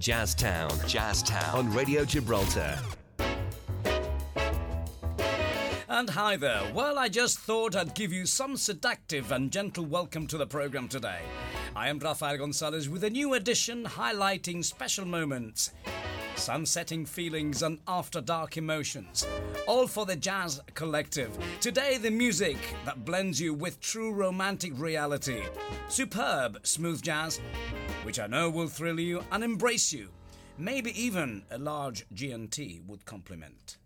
Jazztown. Jazztown. On Radio Gibraltar. And hi there. Well, I just thought I'd give you some seductive and gentle welcome to the program today. I am Rafael Gonzalez with a new edition highlighting special moments, sunsetting feelings, and after dark emotions. All for the Jazz Collective. Today, the music that blends you with true romantic reality. Superb smooth jazz, which I know will thrill you and embrace you. Maybe even a large G&T would complement.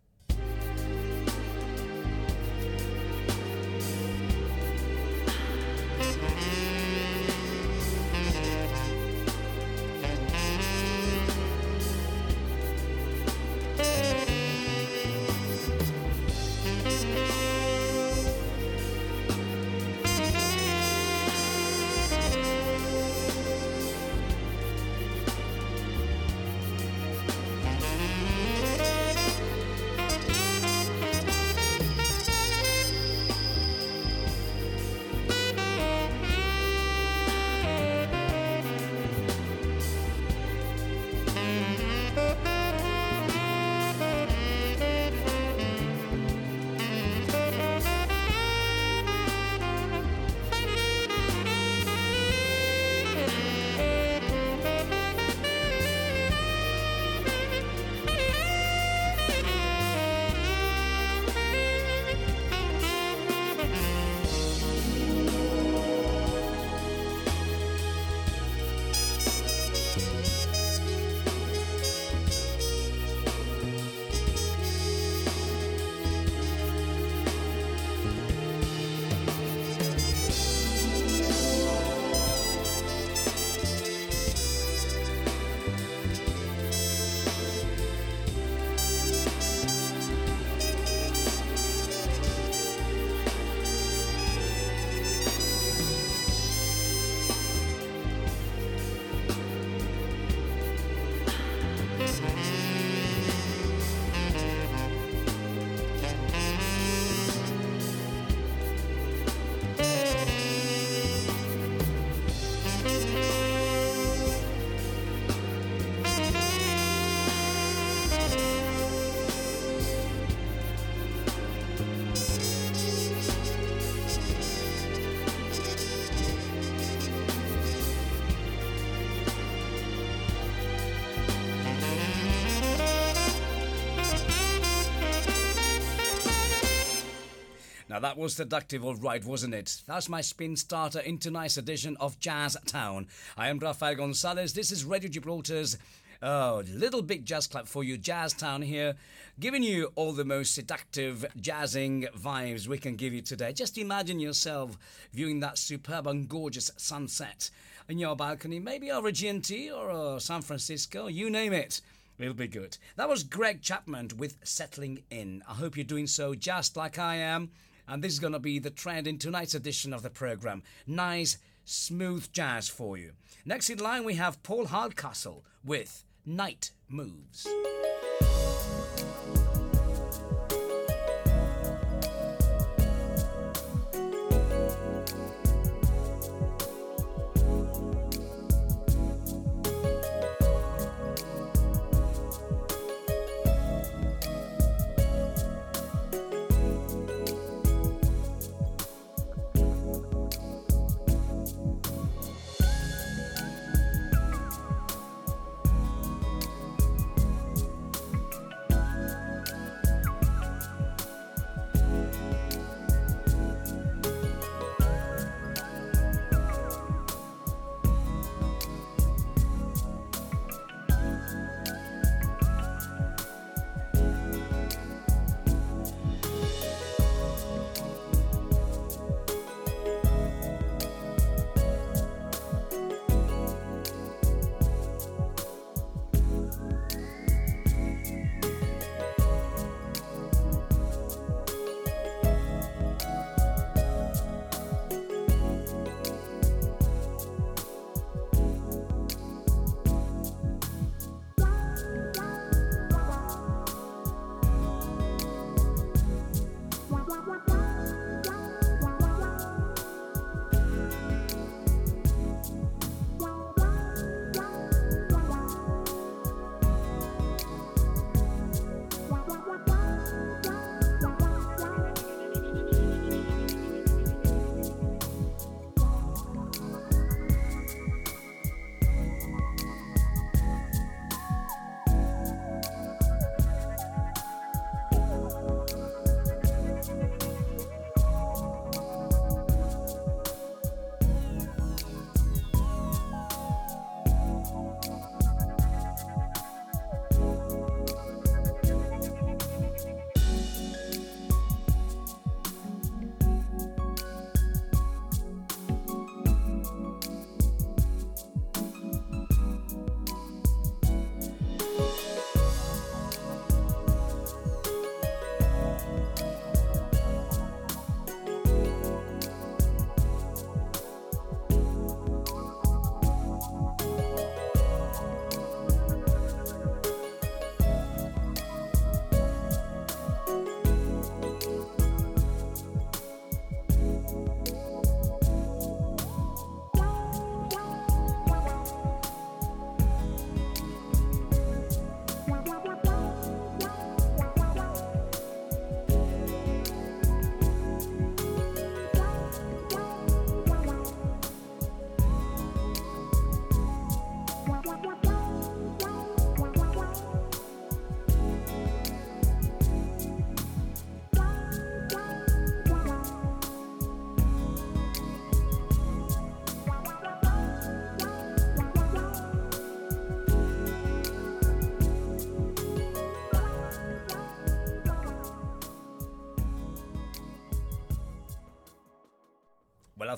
That was seductive, all right, wasn't it? That's my spin starter in tonight's edition of Jazz Town. I am Rafael Gonzalez. This is Radio Gibraltar's Oh, little big jazz clap for you, Jazz Town here, giving you all the most seductive jazzing vibes we can give you today. Just imagine yourself viewing that superb and gorgeous sunset in your balcony, maybe over G&T or San Francisco, you name it. It'll be good. That was Greg Chapman with Settling In. I hope you're doing so just like I am and this is going to be the trend in tonight's edition of the program. Nice, smooth jazz for you. Next in line, we have Paul Hardcastle with Night Moves.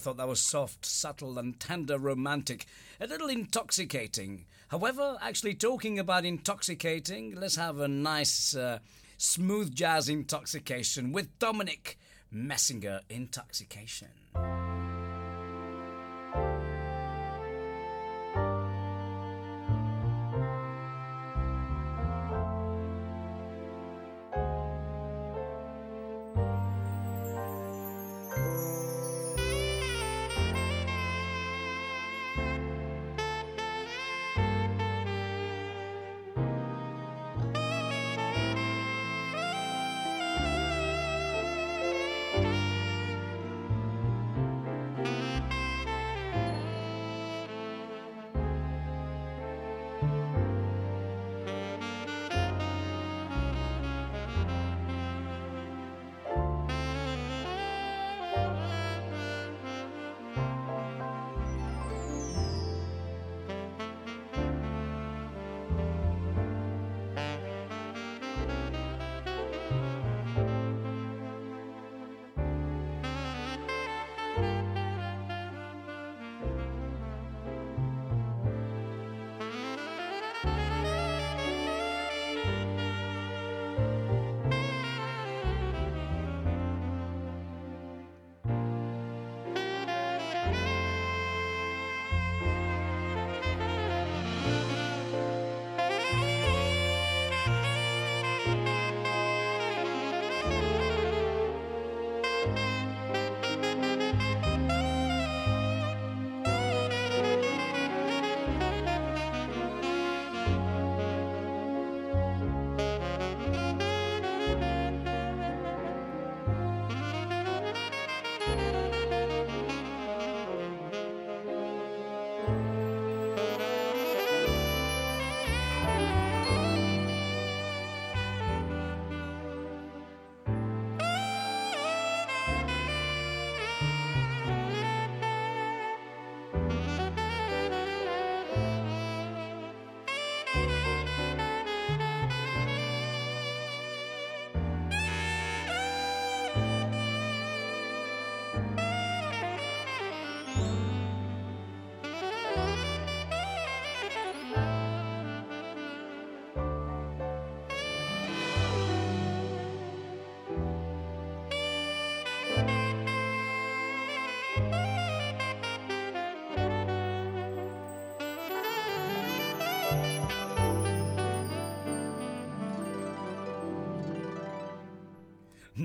Thought that was soft, subtle, and tender romantic. A little intoxicating. However, actually, talking about intoxicating, let's have a nice, uh, smooth jazz intoxication with Dominic Messinger Intoxication.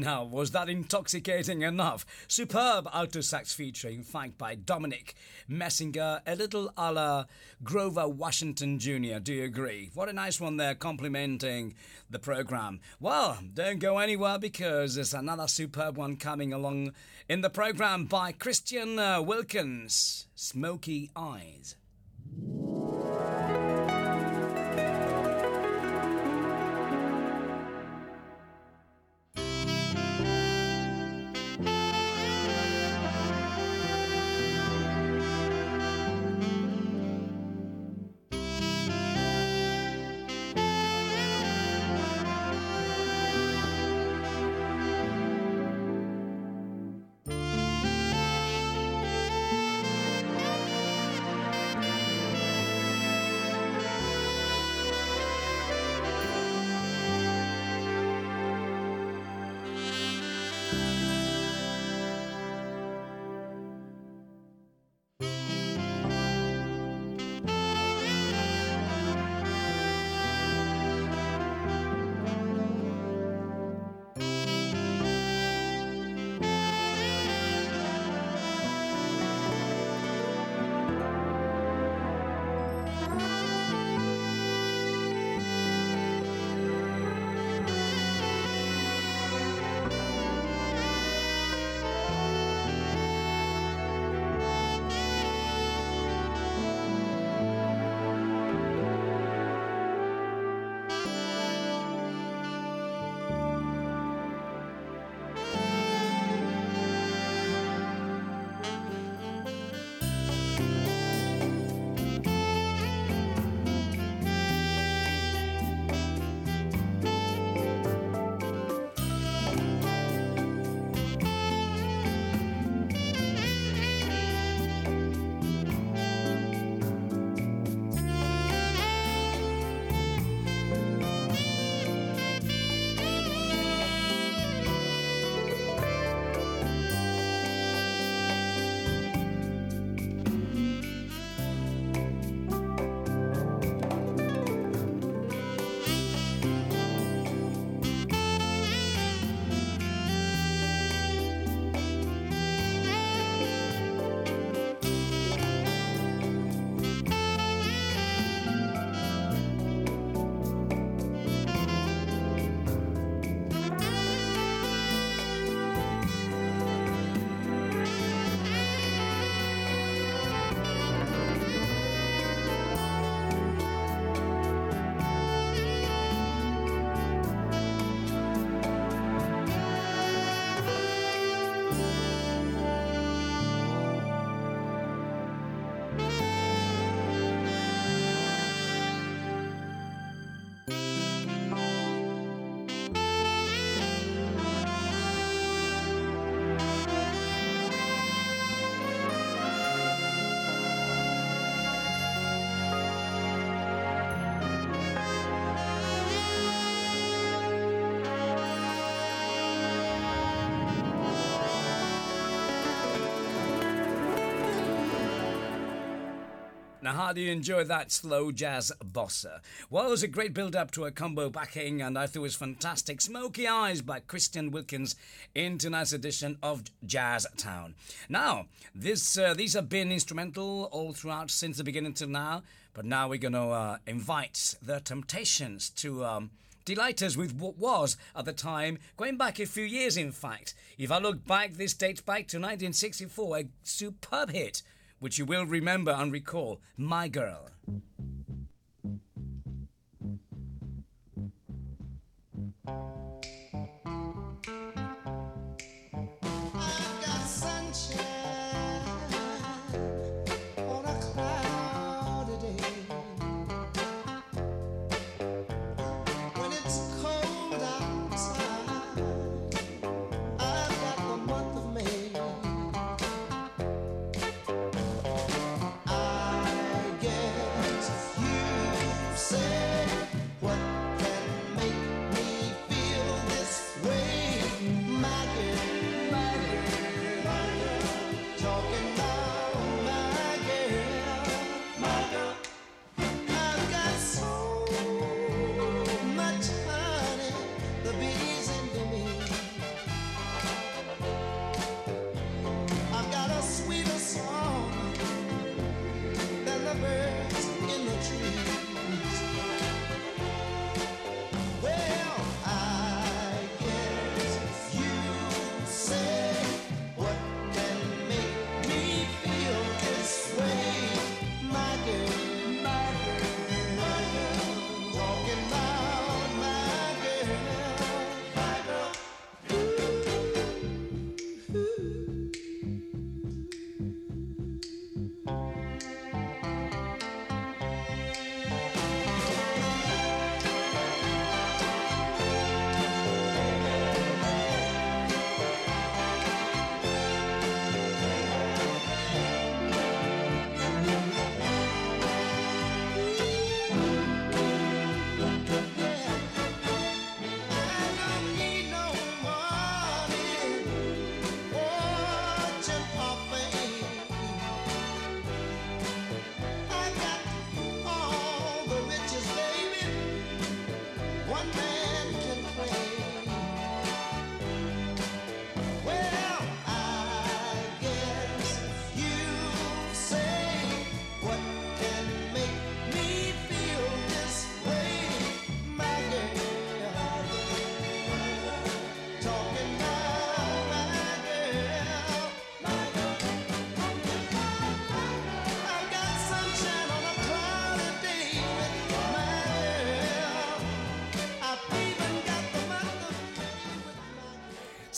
Now, was that intoxicating enough? Superb alto sax featuring, flanked by Dominic Messinger, a little a la Grover Washington Jr. Do you agree? What a nice one there, complimenting the program. Well, don't go anywhere because there's another superb one coming along in the program by Christian uh, Wilkins, Smoky Eyes. Now, how do you enjoy that slow jazz bossa? Well, it was a great build up to a combo backing, and I thought it was fantastic. Smoky Eyes by Christian Wilkins in tonight's edition of Jazz Town. Now, this uh, these have been instrumental all throughout since the beginning till now, but now we're going to uh, invite the Temptations to. Um, delight us with what was at the time, going back a few years in fact. If I look back, this dates back to 1964, a superb hit which you will remember and recall My Girl.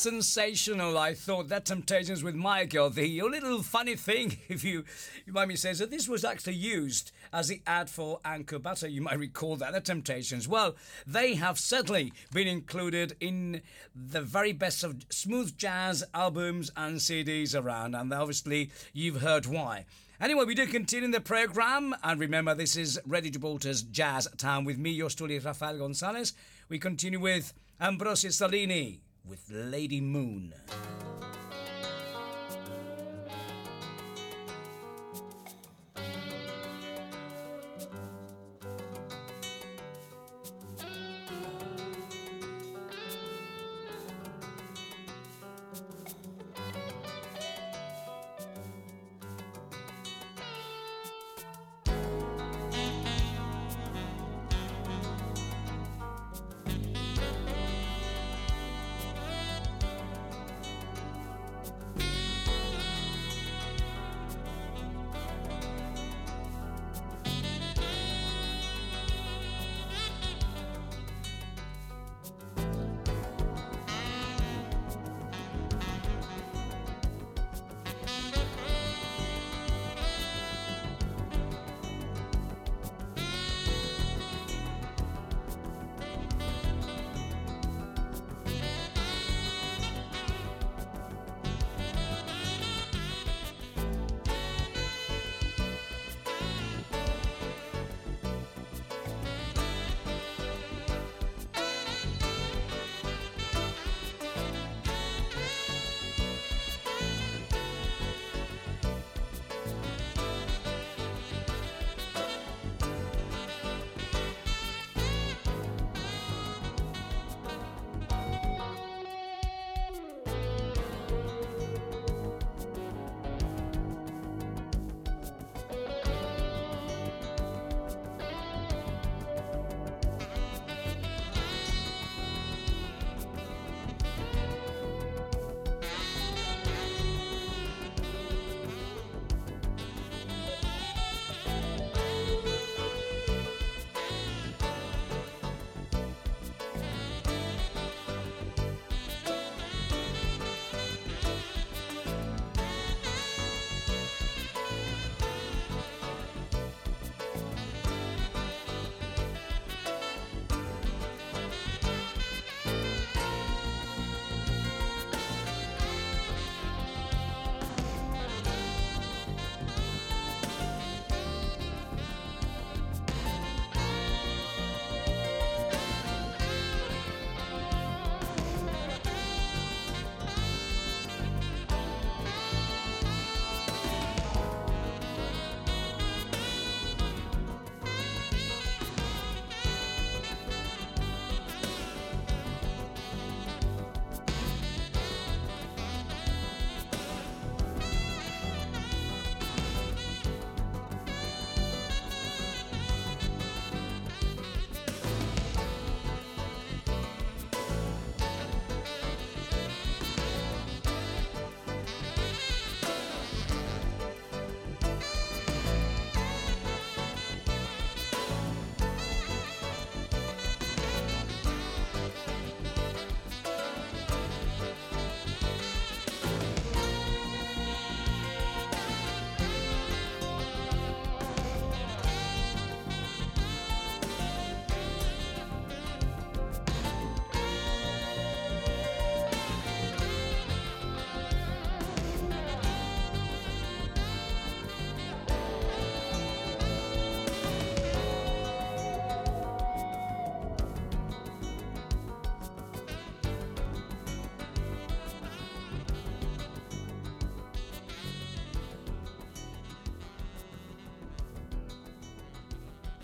Sensational. I thought that Temptations with My Girl. The little funny thing, if you you might me say, that this was actually used as the ad for Anchor Butter. You might recall that the Temptations. Well, they have certainly been included in the very best of smooth jazz albums and CDs around, and obviously you've heard why. Anyway, we do continue the program, and remember, this is Radio Gibraltar's Jazz Town with me, your story, Rafael Gonzalez. We continue with Ambrosio Salini with Lady Moon.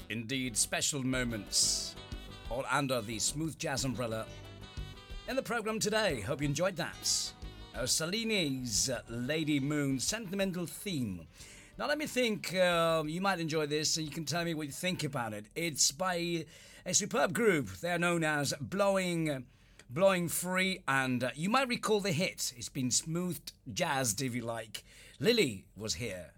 Indeed, special moments all under the smooth jazz umbrella. In the program today, hope you enjoyed that. Uh, Salini's uh, Lady Moon sentimental theme. Now, let me think. Uh, you might enjoy this, and you can tell me what you think about it. It's by a superb group. They are known as Blowing, Blowing Free, and uh, you might recall the hit. It's been smoothed jazzed, if you like. Lily was here.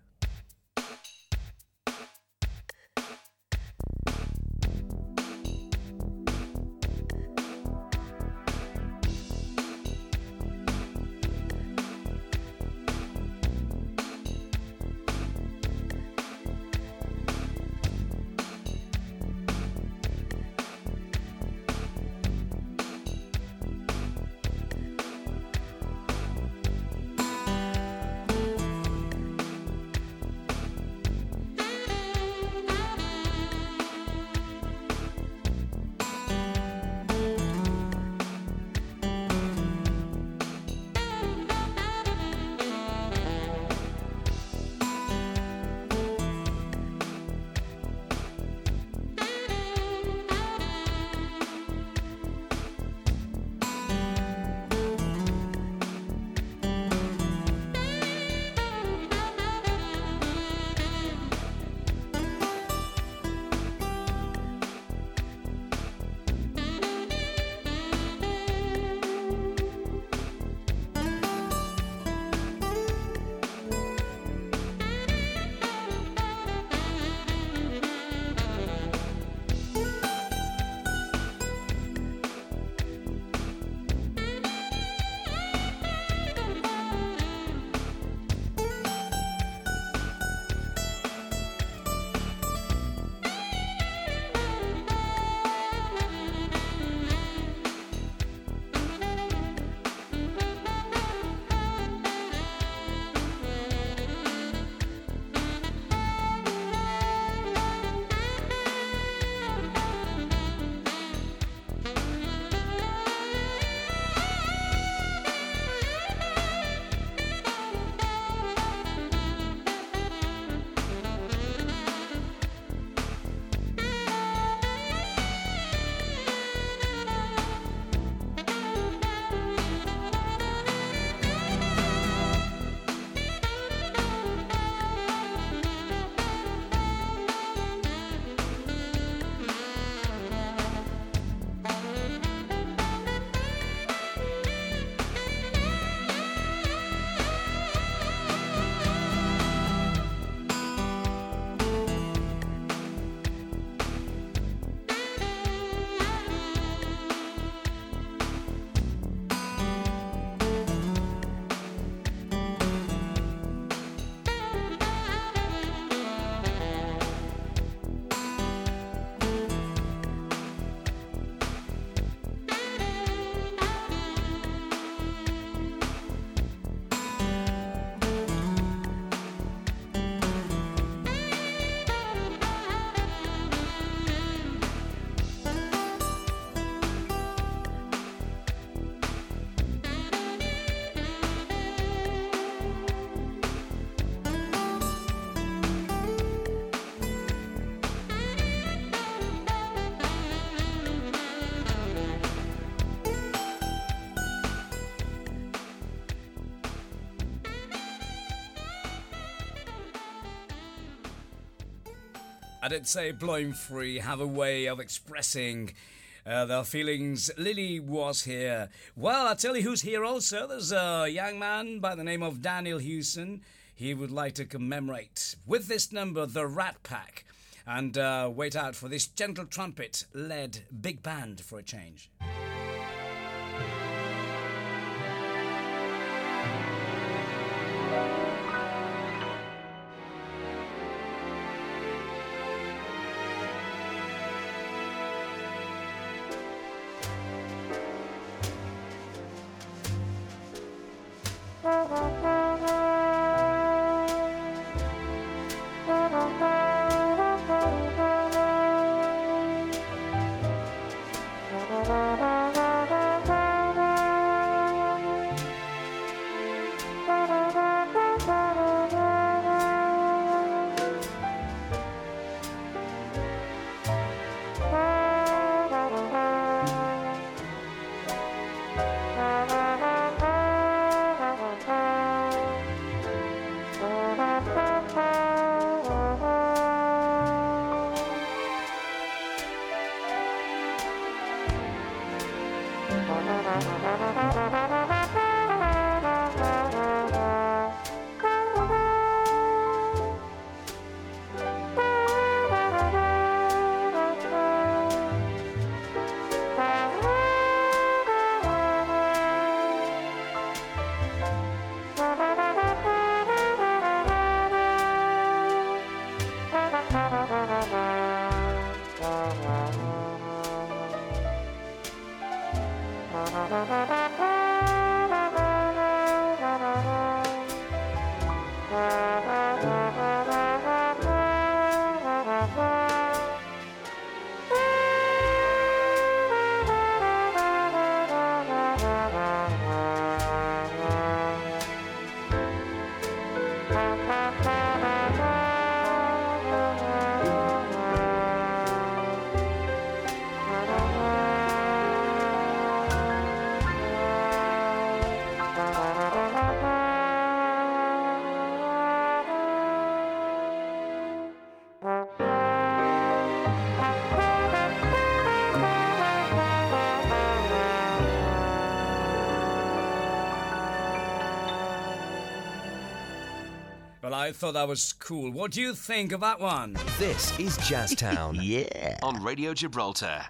I did say blowing free have a way of expressing uh, their feelings. Lily was here. Well, I'll tell you who's here also. There's a young man by the name of Daniel Hewson. He would like to commemorate with this number the Rat Pack and uh, wait out for this gentle trumpet led big band for a change. Well, I thought that was cool. What do you think of that one? This is Jazztown Yeah. on Radio Gibraltar.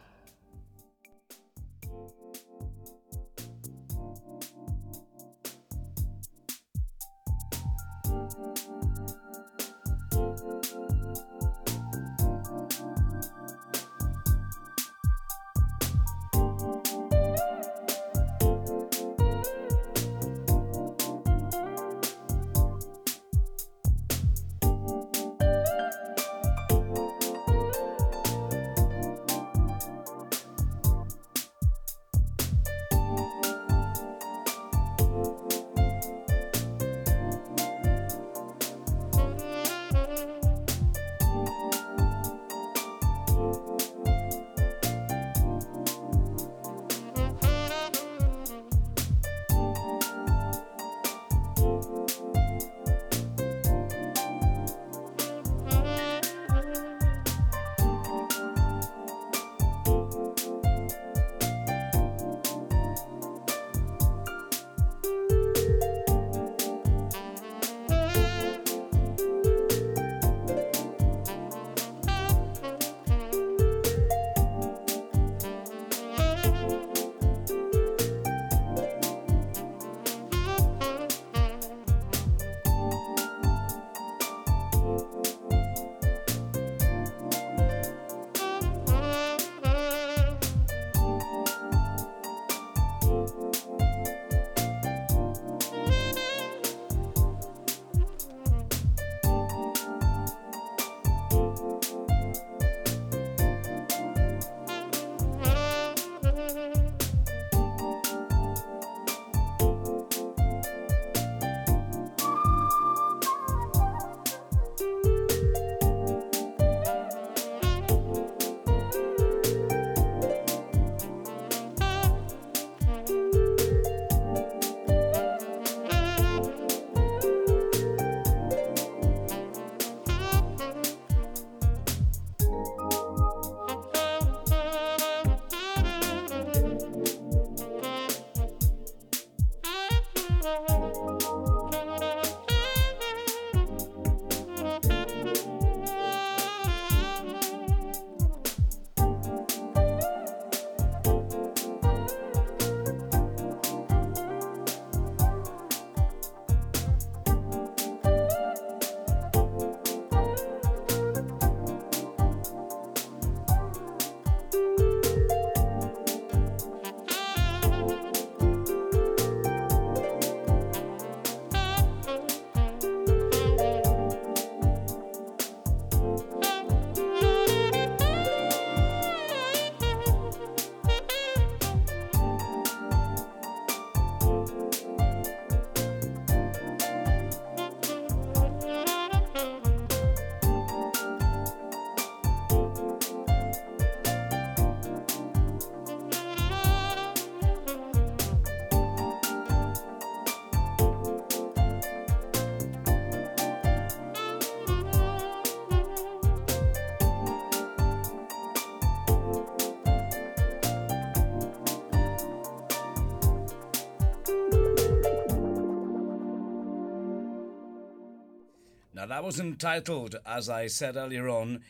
That was entitled, as I said earlier on,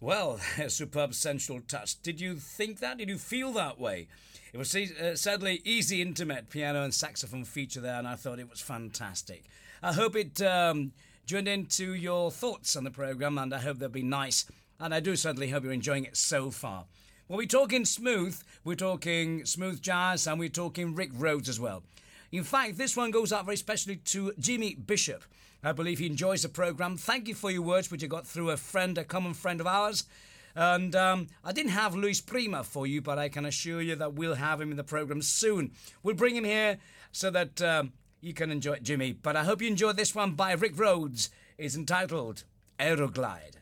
well, a superb sensual touch. Did you think that? Did you feel that way? It was uh, sadly easy, intimate piano and saxophone feature there, and I thought it was fantastic. I hope it um, joined into your thoughts on the program, and I hope they'll be nice. And I do certainly hope you're enjoying it so far. Well, we're talking smooth, we're talking smooth jazz, and we're talking Rick Rhodes as well. In fact, this one goes out very specially to Jimmy Bishop. I believe he enjoys the program. Thank you for your words, which you got through a friend, a common friend of ours. And um, I didn't have Luis Prima for you, but I can assure you that we'll have him in the program soon. We'll bring him here so that um, you can enjoy it, Jimmy. But I hope you enjoyed this one by Rick Rhodes. It's entitled Aeroglide.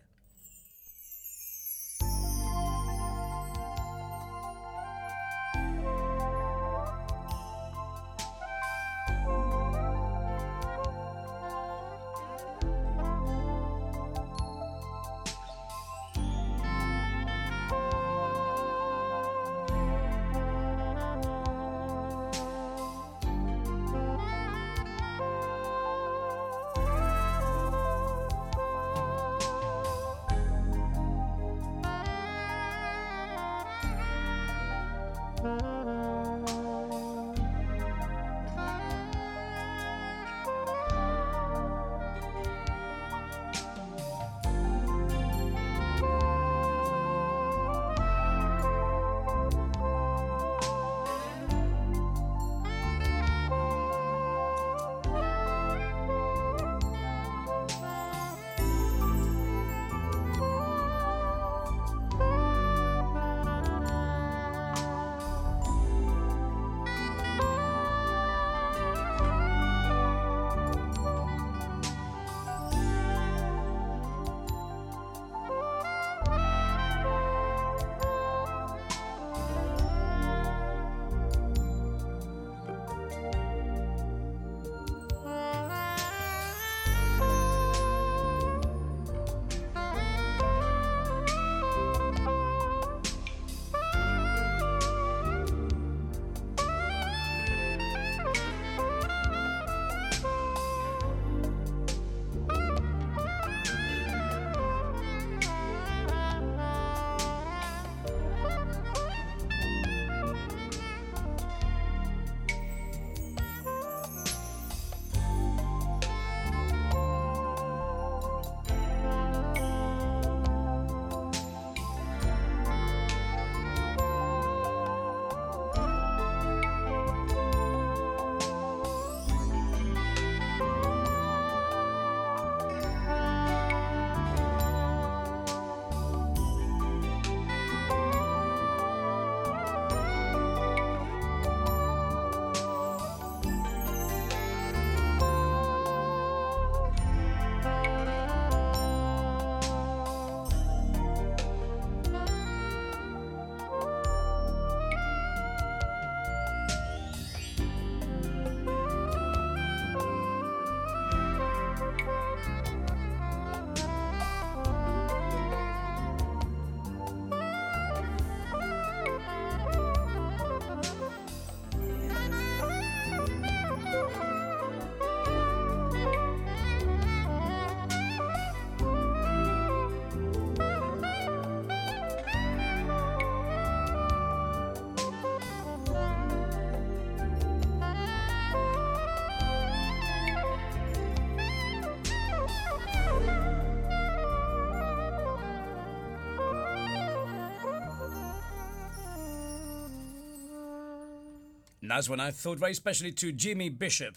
That's when I thought very specially to Jimmy Bishop.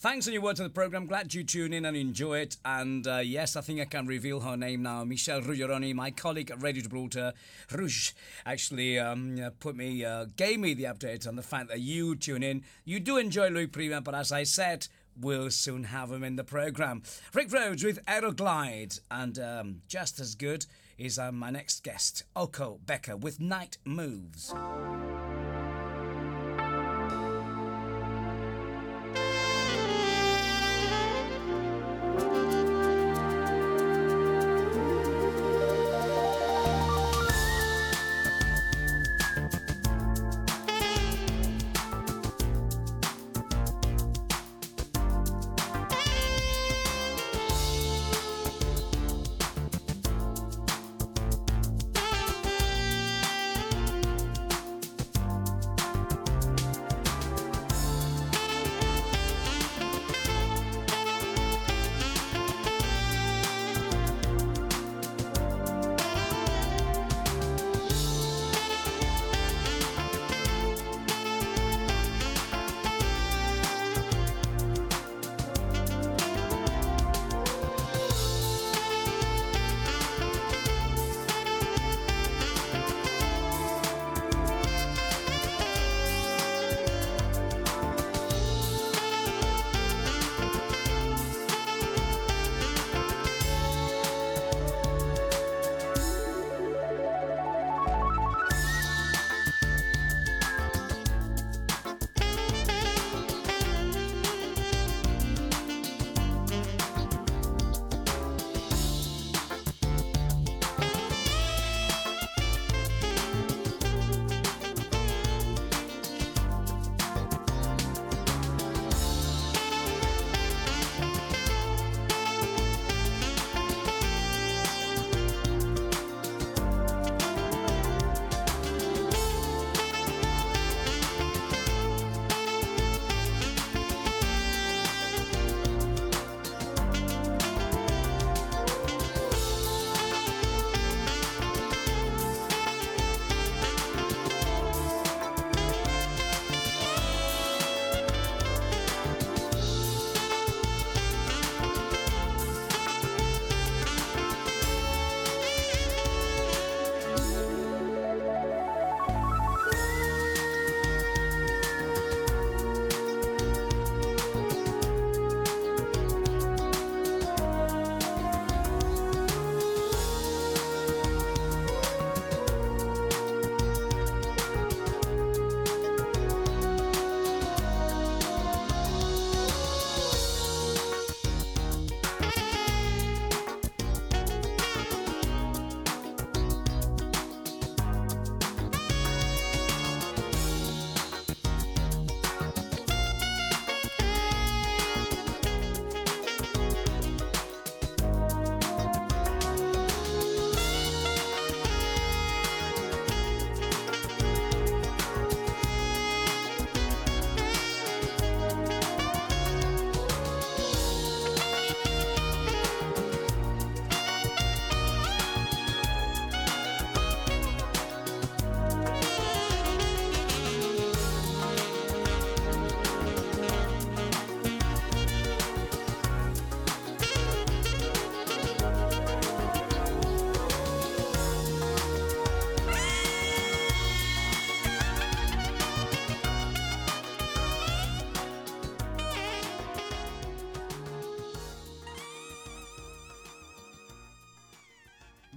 Thanks on your words on the program. Glad you tune in and enjoy it. And uh, yes, I think I can reveal her name now. Michelle Ruggeroni, my colleague at Radio Gibraltar, Rouge, actually um, put me, uh, gave me the update on the fact that you tune in. You do enjoy Louis Prima, but as I said, we'll soon have him in the program. Rick Rhodes with Aeroglide, and um, just as good is uh, my next guest, Oko Becker with Night Moves.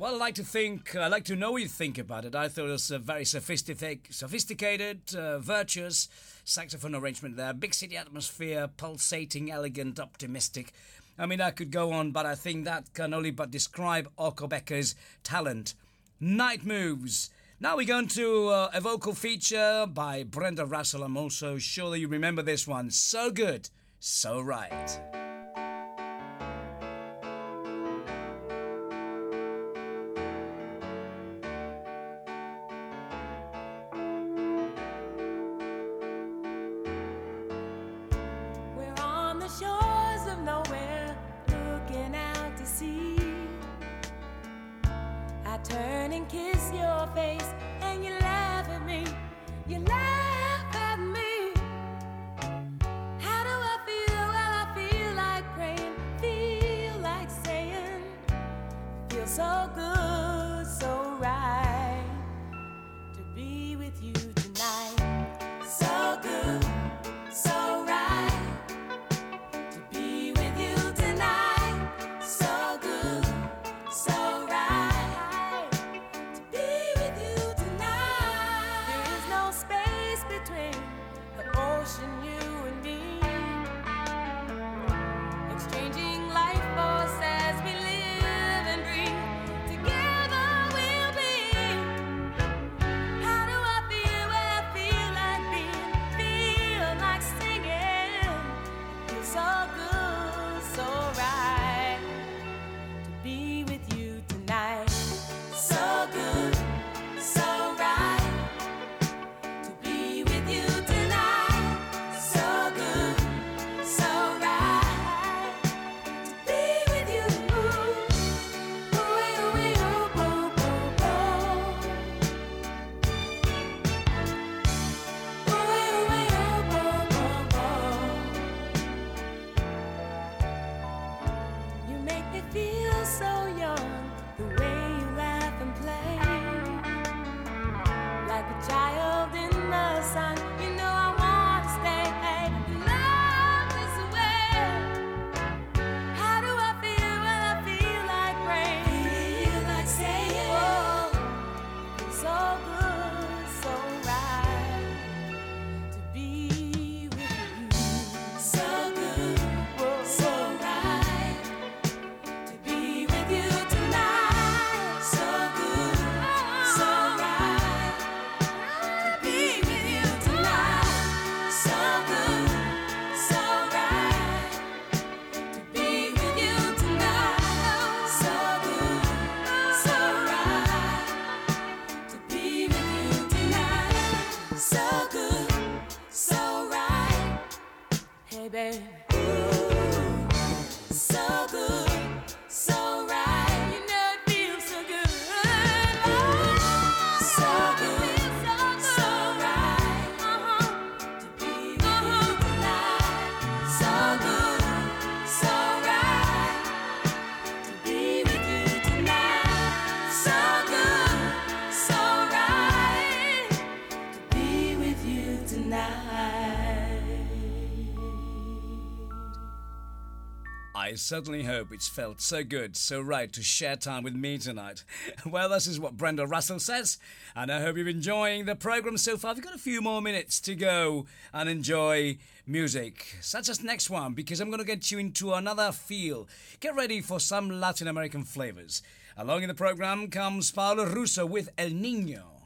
Well, I'd like to think, I'd like to know what you think about it. I thought it was a very sophistic, sophisticated, uh, virtuous saxophone arrangement there. Big city atmosphere, pulsating, elegant, optimistic. I mean, I could go on, but I think that can only but describe Oko Becker's talent. Night Moves. Now we're going to uh, a vocal feature by Brenda Russell. I'm also sure that you remember this one. So good, so right. I certainly hope it's felt so good, so right to share time with me tonight. Well, this is what Brenda Russell says, and I hope you're enjoying the program so far. We've got a few more minutes to go and enjoy music, such as next one, because I'm going to get you into another feel. Get ready for some Latin American flavors. Along in the program comes Paolo Russo with El Nino.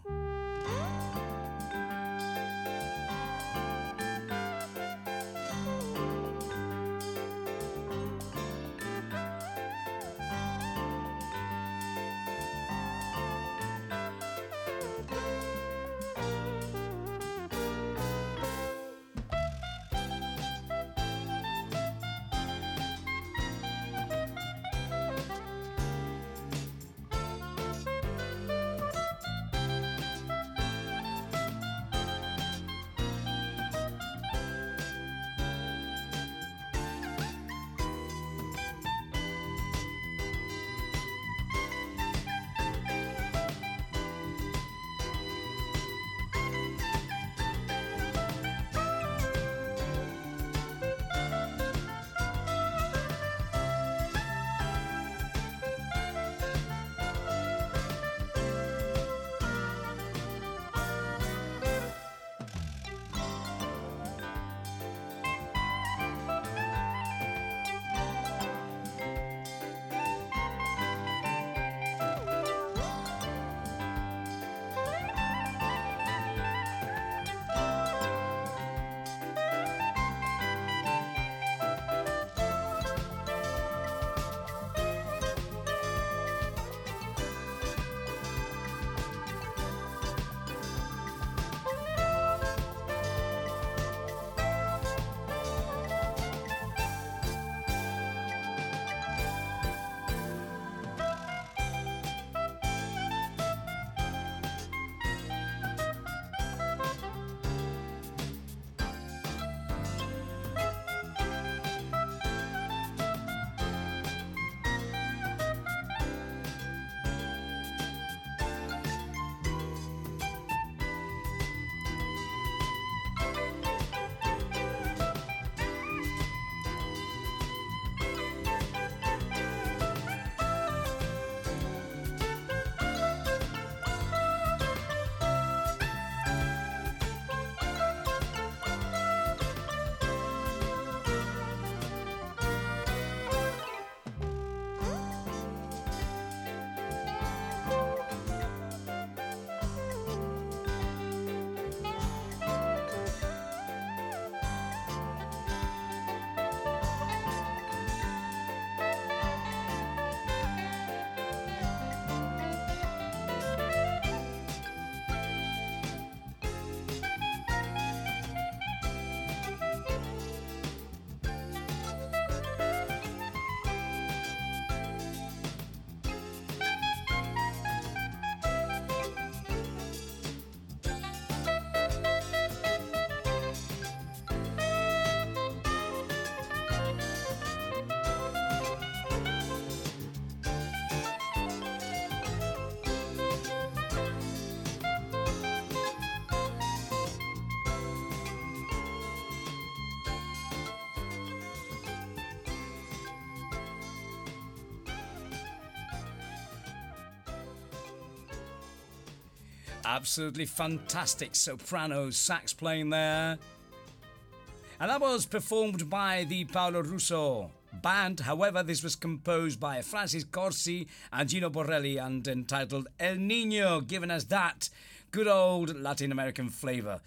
Absolutely fantastic soprano sax playing there. And that was performed by the Paolo Russo band. However, this was composed by Francis Corsi and Gino Borelli and entitled El Nino, giving us that good old Latin American flavour.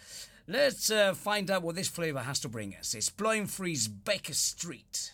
Let's uh, find out what this flavour has to bring us. It's Blowing Free's Baker Street.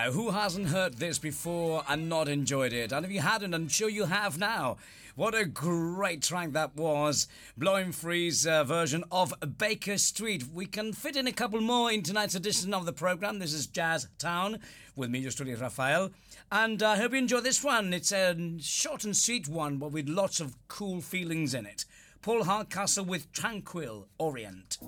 Now, who hasn't heard this before and not enjoyed it? And if you hadn't, I'm sure you have now. What a great track that was. Blowing Free's uh, version of Baker Street. We can fit in a couple more in tonight's edition of the program. This is Jazz Town with me, just Rafael. And I hope you enjoy this one. It's a short and sweet one, but with lots of cool feelings in it. Paul Hardcastle with Tranquil Orient.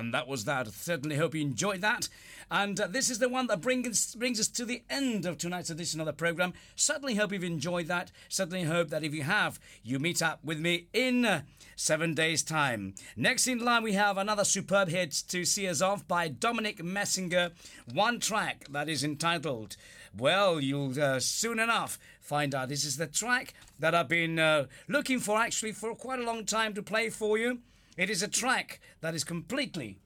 And that was that. Certainly hope you enjoyed that. And uh, this is the one that brings, brings us to the end of tonight's edition of the programme. Certainly hope you've enjoyed that. Certainly hope that if you have, you meet up with me in uh, seven days' time. Next in line, we have another superb hit to see us off by Dominic Messinger. One track that is entitled, well, you'll uh, soon enough find out. This is the track that I've been looking for actually for quite a long time to play for you. It is a track that is completely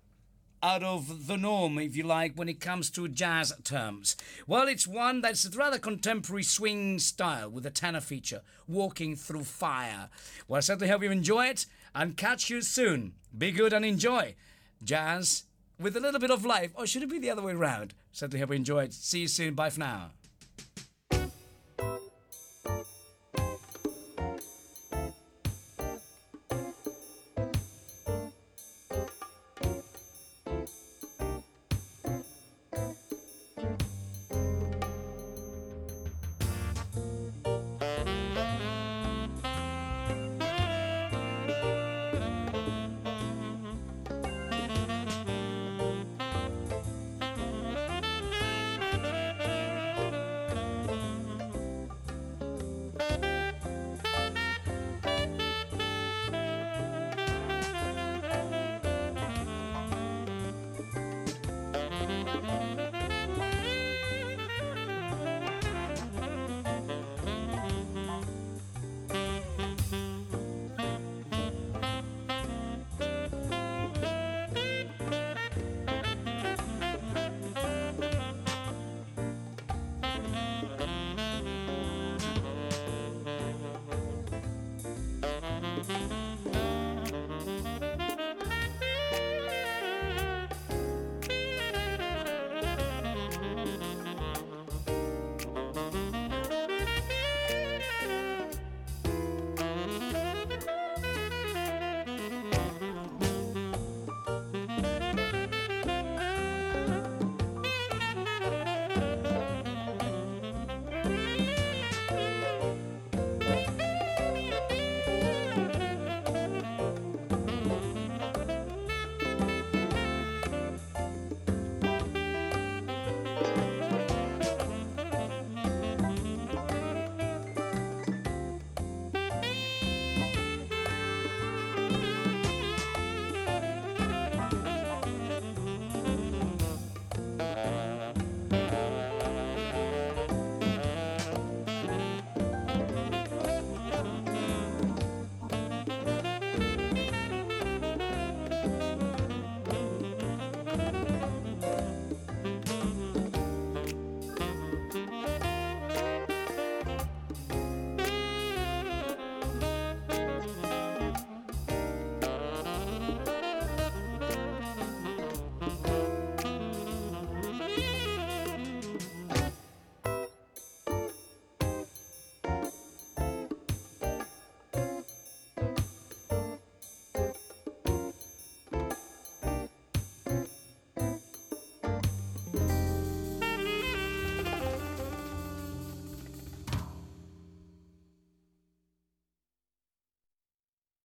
out of the norm, if you like, when it comes to jazz terms. Well, it's one that's a rather contemporary swing style with a tenor feature, Walking Through Fire. Well, I certainly hope you enjoy it and catch you soon. Be good and enjoy jazz with a little bit of life, or should it be the other way around? Certainly hope you enjoy it. See you soon. Bye for now.